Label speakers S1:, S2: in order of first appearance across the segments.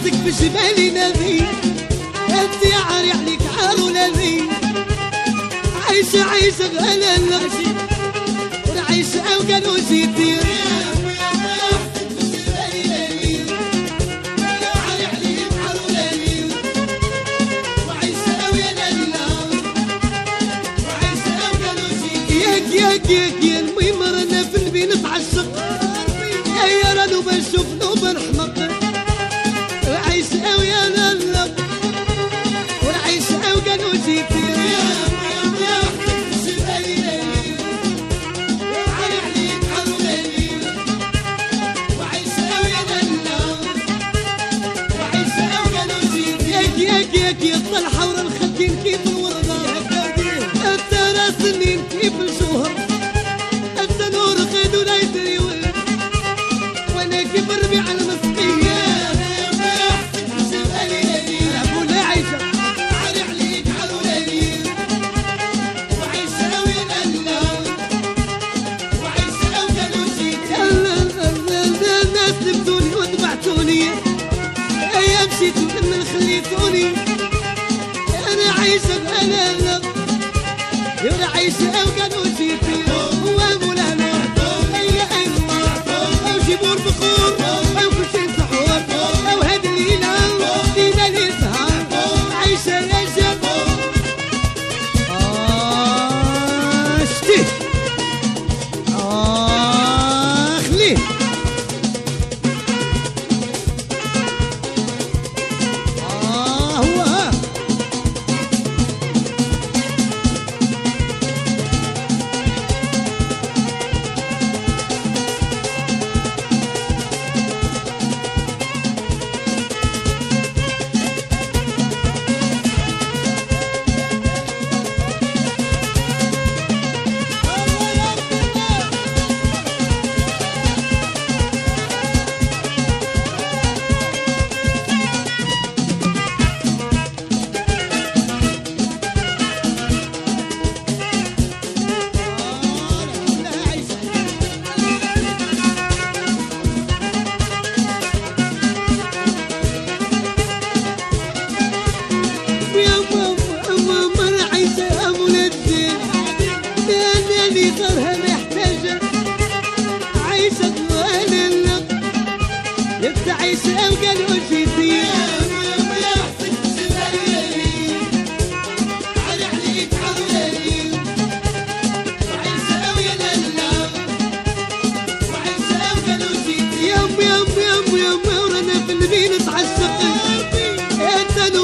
S1: قصدك بجبالي نبي. أنت عاري يعني عليك عار ولبي عيش عيش غلا الوحشي والعيشة اوجل وجدير ياك ياك ياك يا المهم رانا في البين نتعشق تعيش القلب وجدي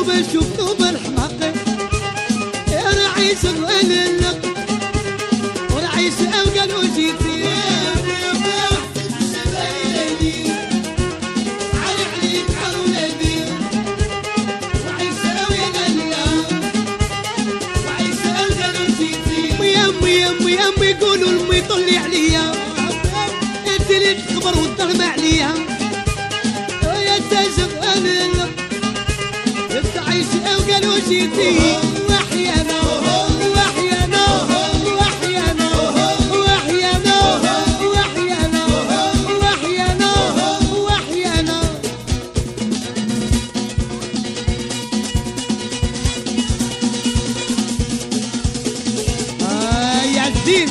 S1: بشوف نوب يا رعيس الغلل الدين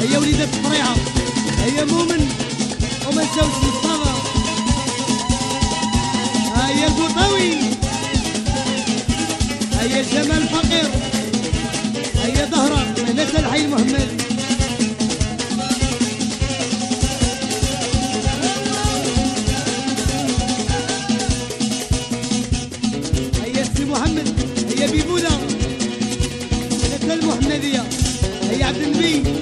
S1: هيا وليدات القريعه هيا مؤمن وما تزوجش مصطفى. يده طويل. هيا جمال فقير. هيا ظهره من الحي مهمل هيا سي محمد. هيا بيبوله مثل المحمدية. هيا عبد النبي.